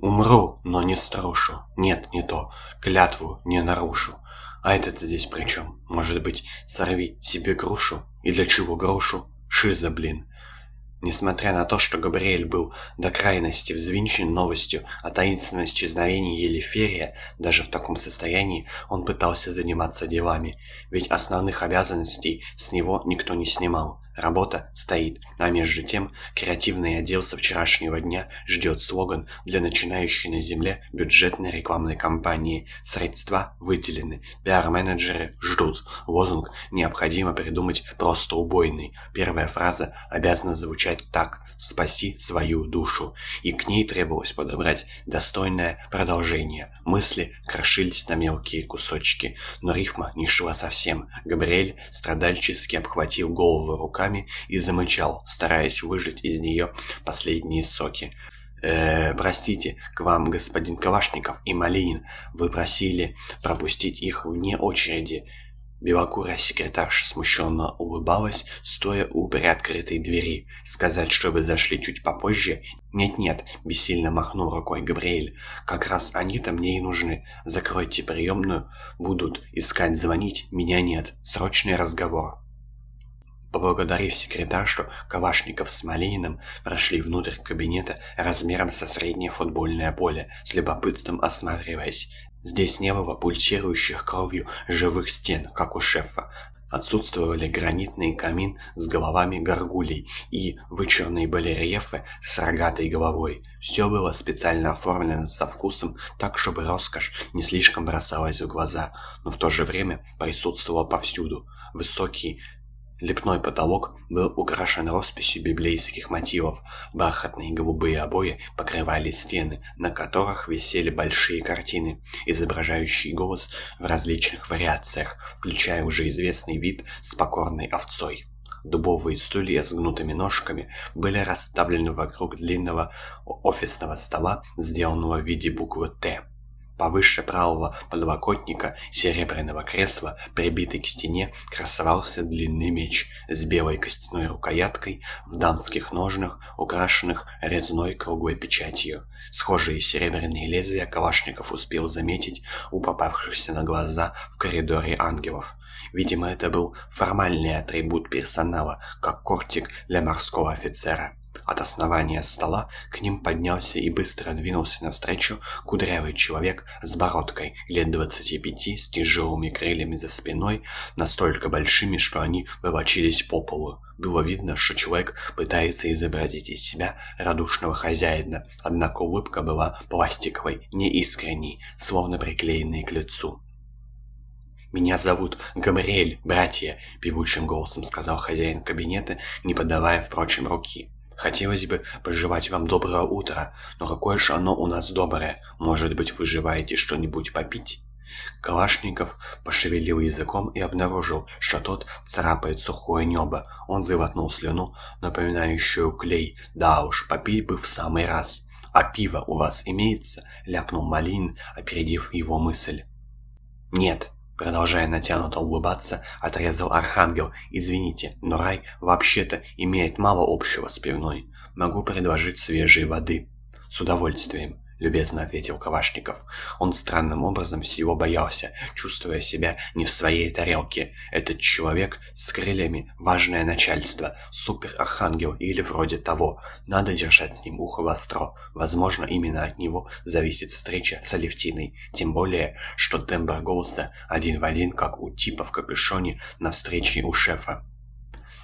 Умру, но не струшу. Нет, не то. Клятву не нарушу. А это-то здесь при чем? Может быть, сорви себе грушу? И для чего грушу? Шиза, блин. Несмотря на то, что Габриэль был до крайности взвинчен новостью о таинственном исчезновении Елиферия, даже в таком состоянии он пытался заниматься делами, ведь основных обязанностей с него никто не снимал. Работа стоит, а между тем креативный отдел со вчерашнего дня ждет слоган для начинающей на земле бюджетной рекламной кампании. Средства выделены, пиар-менеджеры ждут. Лозунг необходимо придумать просто убойный. Первая фраза обязана звучать так «Спаси свою душу». И к ней требовалось подобрать достойное продолжение. Мысли крошились на мелкие кусочки, но рифма не шла совсем. Габриэль страдальчески обхватил голову руками руками и замычал, стараясь выжать из нее последние соки. «Э, простите, к вам господин Калашников и Малинин. Вы просили пропустить их вне очереди». Белокурая секретарша смущенно улыбалась, стоя у приоткрытой двери. Сказать, чтобы зашли чуть попозже? Нет-нет, бессильно махнул рукой Габриэль. Как раз они-то мне и нужны. Закройте приемную, будут искать звонить, меня нет. Срочный разговор. Поблагодарив секретаршу, Калашников с Малининым прошли внутрь кабинета размером со среднее футбольное поле, с любопытством осматриваясь. Здесь не было пульсирующих кровью живых стен, как у шефа. Отсутствовали гранитный камин с головами горгулей и вычурные барельефы с рогатой головой. Все было специально оформлено со вкусом, так чтобы роскошь не слишком бросалась в глаза, но в то же время присутствовала повсюду. Высокий Лепной потолок был украшен росписью библейских мотивов. Бархатные голубые обои покрывали стены, на которых висели большие картины, изображающие голос в различных вариациях, включая уже известный вид с покорной овцой. Дубовые стулья с гнутыми ножками были расставлены вокруг длинного офисного стола, сделанного в виде буквы «Т». Повыше правого подлокотника серебряного кресла, прибитый к стене, красовался длинный меч с белой костяной рукояткой в дамских ножнах, украшенных резной круглой печатью. Схожие серебряные лезвия Калашников успел заметить у попавшихся на глаза в коридоре ангелов. Видимо, это был формальный атрибут персонала, как кортик для морского офицера. От основания стола к ним поднялся и быстро двинулся навстречу кудрявый человек с бородкой лет двадцати пяти, с тяжелыми крыльями за спиной, настолько большими, что они волочились по полу. Было видно, что человек пытается изобразить из себя радушного хозяина, однако улыбка была пластиковой, неискренней, словно приклеенной к лицу. «Меня зовут Габриэль, братья», — певучим голосом сказал хозяин кабинета, не подавая, впрочем, руки. Хотелось бы пожелать вам доброго утра, но какое же оно у нас доброе? Может быть, вы желаете что-нибудь попить?» Калашников пошевелил языком и обнаружил, что тот царапает сухое небо. Он завотнул слюну, напоминающую клей. «Да уж, попить бы в самый раз». «А пиво у вас имеется?» — ляпнул Малин, опередив его мысль. «Нет», Продолжая натянуто улыбаться, отрезал Архангел. «Извините, но рай вообще-то имеет мало общего с пивной. Могу предложить свежей воды». «С удовольствием». — любезно ответил Кавашников. Он странным образом всего боялся, чувствуя себя не в своей тарелке. Этот человек с крыльями — важное начальство, супер-архангел или вроде того. Надо держать с ним ухо востро. Возможно, именно от него зависит встреча с Алевтиной. Тем более, что тембр голоса один в один, как у типа в капюшоне на встрече у шефа.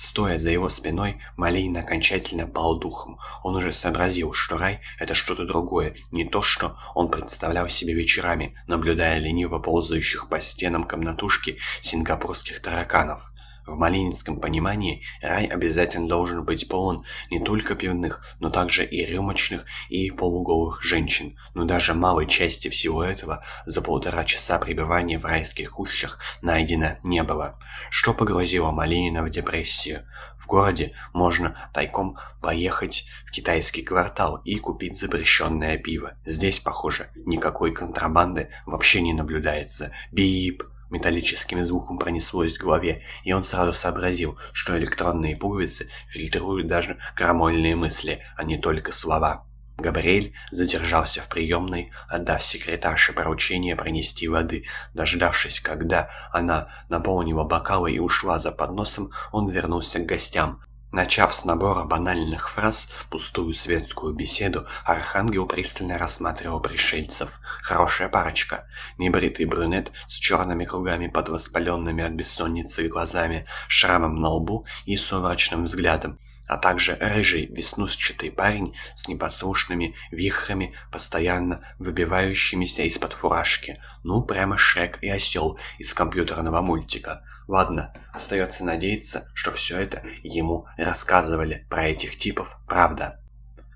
Стоя за его спиной, Малейн окончательно пал духом. Он уже сообразил, что рай — это что-то другое, не то, что он представлял себе вечерами, наблюдая лениво ползающих по стенам комнатушки сингапурских тараканов. В малининском понимании рай обязательно должен быть полон не только пивных, но также и рюмочных, и полуголых женщин. Но даже малой части всего этого за полтора часа пребывания в райских кущах найдено не было. Что погрузило Малинина в депрессию? В городе можно тайком поехать в китайский квартал и купить запрещенное пиво. Здесь, похоже, никакой контрабанды вообще не наблюдается. Бип! Металлическим звуком пронеслось в голове, и он сразу сообразил, что электронные пуговицы фильтруют даже крамольные мысли, а не только слова. Габриэль задержался в приемной, отдав секретарше поручение принести воды. Дождавшись, когда она наполнила бокалы и ушла за подносом, он вернулся к гостям. Начав с набора банальных фраз, пустую светскую беседу, Архангел пристально рассматривал пришельцев. Хорошая парочка. Небритый брюнет с черными кругами под воспаленными от бессонницы глазами, шрамом на лбу и сумрачным взглядом а также рыжий веснушчатый парень с непослушными вихрами, постоянно выбивающимися из-под фуражки. Ну, прямо Шрек и Осел из компьютерного мультика. Ладно, остается надеяться, что все это ему рассказывали про этих типов, правда.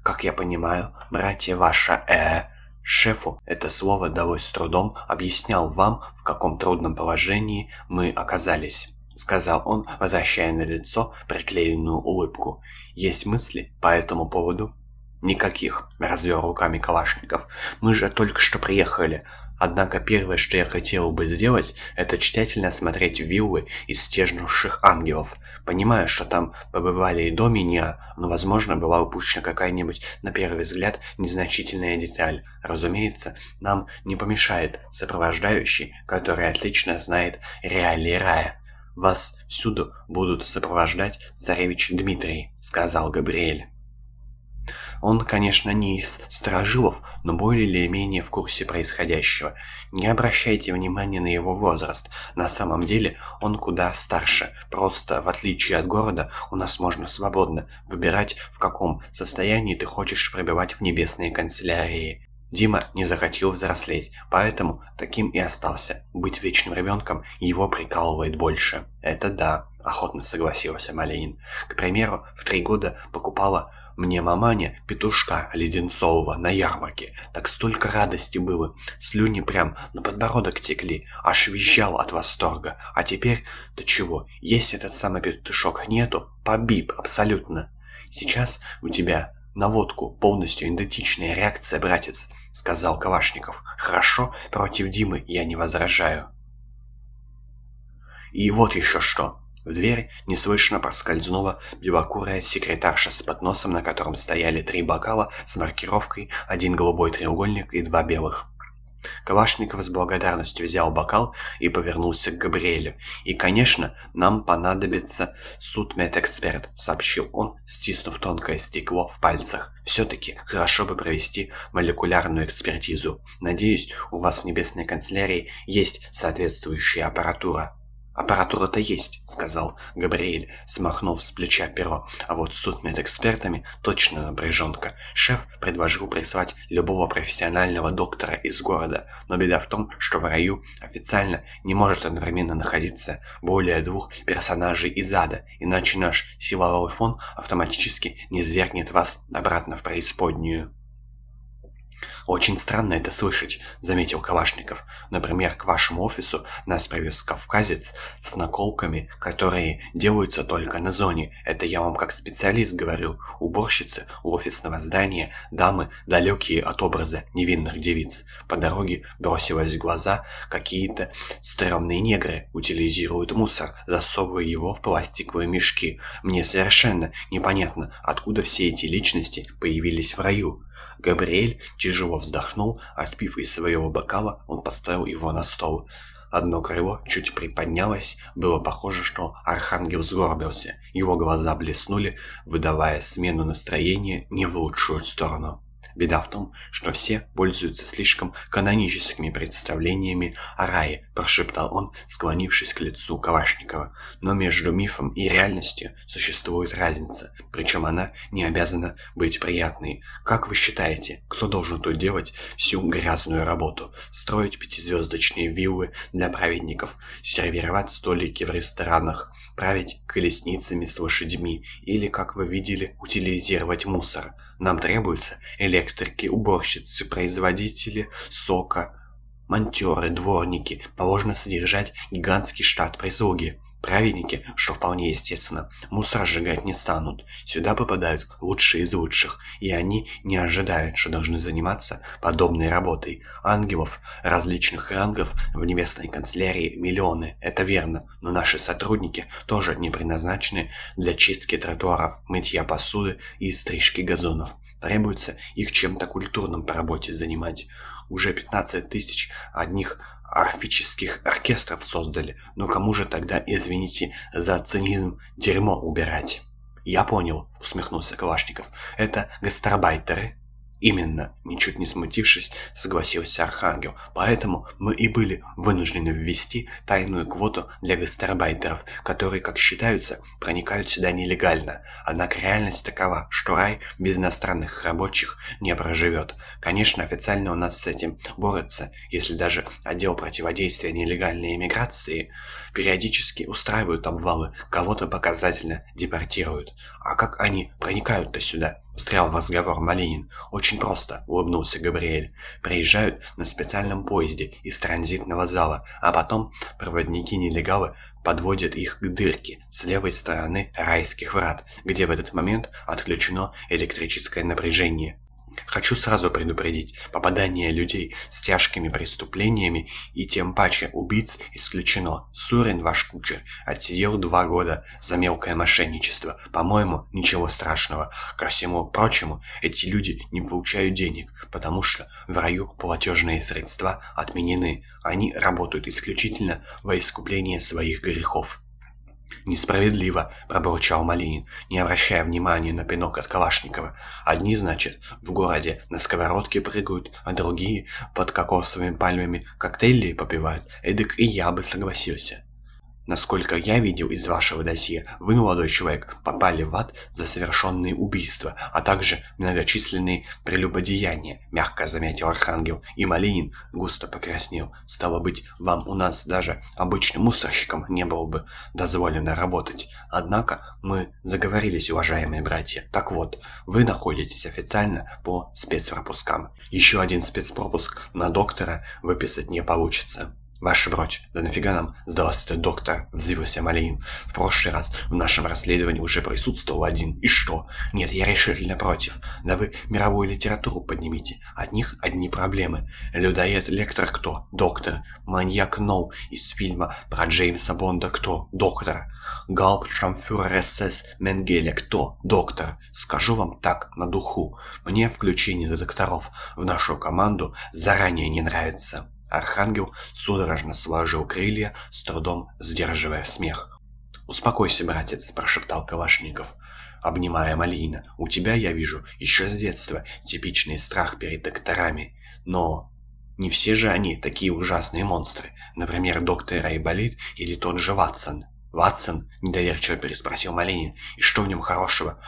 Как я понимаю, братья ваша э Шефу это слово далось с трудом, объяснял вам, в каком трудном положении мы оказались. — сказал он, возвращая на лицо приклеенную улыбку. «Есть мысли по этому поводу?» «Никаких», — развел руками Калашников. «Мы же только что приехали. Однако первое, что я хотел бы сделать, это тщательно осмотреть виллы исчезнувших ангелов. Понимаю, что там побывали и до меня, но, возможно, была упущена какая-нибудь, на первый взгляд, незначительная деталь. Разумеется, нам не помешает сопровождающий, который отлично знает реалии рая. «Вас всюду будут сопровождать царевич Дмитрий», — сказал Габриэль. Он, конечно, не из сторожилов, но более или менее в курсе происходящего. Не обращайте внимания на его возраст. На самом деле он куда старше. Просто, в отличие от города, у нас можно свободно выбирать, в каком состоянии ты хочешь пробивать в небесные канцелярии. Дима не захотел взрослеть, поэтому таким и остался. Быть вечным ребенком его прикалывает больше. Это да, охотно согласился Малинин. К примеру, в три года покупала мне маманя петушка леденцового на ярмарке. Так столько радости было. Слюни прям на подбородок текли. Аж визжал от восторга. А теперь, то чего, есть этот самый петушок нету? Побиб, абсолютно. Сейчас у тебя на водку полностью идентичная реакция, братец. — сказал Калашников. «Хорошо, против Димы я не возражаю». «И вот еще что!» В дверь неслышно проскользнула белокурая секретарша с подносом, на котором стояли три бокала с маркировкой, один голубой треугольник и два белых. Калашников с благодарностью взял бокал и повернулся к Габриэлю. «И, конечно, нам понадобится судмедэксперт», — сообщил он, стиснув тонкое стекло в пальцах. «Все-таки хорошо бы провести молекулярную экспертизу. Надеюсь, у вас в небесной канцелярии есть соответствующая аппаратура». «Аппаратура-то есть», — сказал Габриэль, смахнув с плеча перо. «А вот с судмедэкспертами точно напряженка. Шеф предложил прислать любого профессионального доктора из города, но беда в том, что в раю официально не может одновременно находиться более двух персонажей из ада, иначе наш силовой фон автоматически не свергнет вас обратно в преисподнюю». «Очень странно это слышать», — заметил Калашников. «Например, к вашему офису нас привез кавказец с наколками, которые делаются только на зоне. Это я вам как специалист говорю. Уборщицы у офисного здания, дамы, далекие от образа невинных девиц. По дороге бросилось в глаза, какие-то стрёмные негры утилизируют мусор, засовывая его в пластиковые мешки. Мне совершенно непонятно, откуда все эти личности появились в раю». Габриэль тяжело вздохнул, отпив из своего бокала, он поставил его на стол. Одно крыло чуть приподнялось, было похоже, что архангел сгорбился. Его глаза блеснули, выдавая смену настроения не в лучшую сторону. Беда в том, что все пользуются слишком каноническими представлениями о рае, прошептал он, склонившись к лицу Калашникова. Но между мифом и реальностью существует разница, причем она не обязана быть приятной. Как вы считаете, кто должен тут делать всю грязную работу? Строить пятизвездочные виллы для праведников, сервировать столики в ресторанах, править колесницами с лошадьми или, как вы видели, утилизировать мусор? Нам требуются электрики, уборщицы, производители сока, монтеры, дворники. Положено содержать гигантский штат прислуги. Праведники, что вполне естественно, мусор сжигать не станут. Сюда попадают лучшие из лучших, и они не ожидают, что должны заниматься подобной работой. Ангелов различных рангов в небесной канцелярии миллионы, это верно, но наши сотрудники тоже не предназначены для чистки тротуаров, мытья посуды и стрижки газонов. Требуется их чем-то культурным по работе занимать. Уже 15 тысяч одних орфических оркестров создали. Но кому же тогда, извините за цинизм, дерьмо убирать? «Я понял», — усмехнулся Калашников. «Это гастарбайтеры?» «Именно», — ничуть не смутившись, согласился Архангел. «Поэтому мы и были вынуждены ввести тайную квоту для гастарбайтеров, которые, как считаются, проникают сюда нелегально. Однако реальность такова, что рай без иностранных рабочих не проживет. Конечно, официально у нас с этим борются, если даже отдел противодействия нелегальной иммиграции периодически устраивают обвалы, кого-то показательно депортируют. А как они проникают-то сюда?» Встрял в разговор Малинин. «Очень просто», — улыбнулся Габриэль. «Приезжают на специальном поезде из транзитного зала, а потом проводники-нелегалы подводят их к дырке с левой стороны райских врат, где в этот момент отключено электрическое напряжение. Хочу сразу предупредить, попадание людей с тяжкими преступлениями и тем паче убийц исключено. Сурин, ваш кучер, отсидел два года за мелкое мошенничество. По-моему, ничего страшного. Ко всему прочему, эти люди не получают денег, потому что в раю платежные средства отменены. Они работают исключительно во искупление своих грехов. «Несправедливо», — пробурчал Малинин, не обращая внимания на пинок от Калашникова. «Одни, значит, в городе на сковородке прыгают, а другие под кокосовыми пальмами коктейли попивают. Эдак и я бы согласился». Насколько я видел из вашего досье, вы, молодой человек, попали в ад за совершенные убийства, а также многочисленные прелюбодеяния, мягко заметил Архангел, и Малинин густо покраснел. Стало быть, вам у нас даже обычным мусорщиком не было бы дозволено работать. Однако мы заговорились, уважаемые братья. Так вот, вы находитесь официально по спецпропускам. Еще один спецпропуск на доктора выписать не получится. «Ваша бродь, да нафига нам сдался этот доктор?» — взвился Малинин. «В прошлый раз в нашем расследовании уже присутствовал один. И что? Нет, я решительно против. Да вы мировую литературу поднимите. От них одни проблемы. Людоед-лектор кто? Доктор. Маньяк Ноу из фильма про Джеймса Бонда кто? Доктор. Галпшамфюрер СС Менгеля кто? Доктор. Скажу вам так, на духу. Мне включение докторов в нашу команду заранее не нравится». Архангел судорожно сложил крылья, с трудом сдерживая смех. «Успокойся, братец», — прошептал Калашников, обнимая Малина. «У тебя, я вижу, еще с детства типичный страх перед докторами. Но не все же они такие ужасные монстры. Например, доктор Айболит или тот же Ватсон». «Ватсон?» — недоверчиво переспросил Малинин. «И что в нем хорошего?»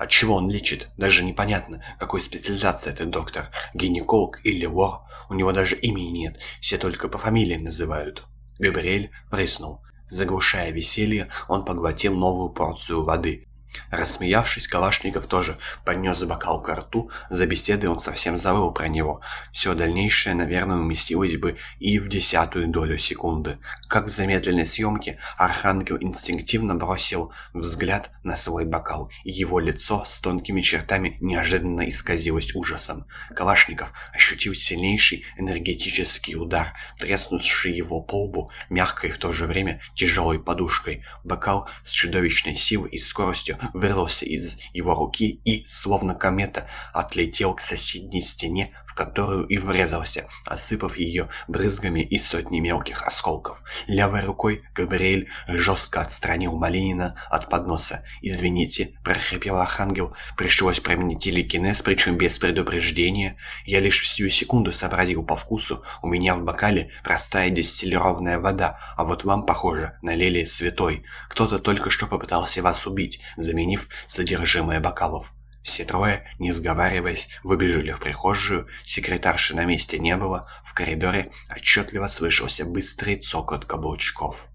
От чего он лечит? Даже непонятно, какой специализации этот доктор. Гинеколог или вор? У него даже имени нет, все только по фамилии называют. Габриэль прыснул. Заглушая веселье, он поглотил новую порцию воды. Рассмеявшись, Калашников тоже поднес бокал к рту, за беседой он совсем забыл про него. Все дальнейшее, наверное, уместилось бы и в десятую долю секунды. Как в замедленной съемке, Архангел инстинктивно бросил взгляд на свой бокал, и его лицо с тонкими чертами неожиданно исказилось ужасом. Калашников ощутил сильнейший энергетический удар, треснувший его по лбу, мягкой в то же время тяжелой подушкой. Бокал с чудовищной силой и скоростью вырвался из его руки и, словно комета, отлетел к соседней стене, в которую и врезался, осыпав ее брызгами и сотней мелких осколков. Левой рукой Габриэль жестко отстранил Малинина от подноса. «Извините», — прохрипел Архангел, — «пришлось применить телекинез, причем без предупреждения. Я лишь всю секунду сообразил по вкусу, у меня в бокале простая дистиллированная вода, а вот вам, похоже, налили святой. Кто-то только что попытался вас убить, заменив содержимое бокалов». Все трое, не сговариваясь, выбежали в прихожую, секретарши на месте не было, в коридоре отчетливо слышался быстрый цокот каблучков.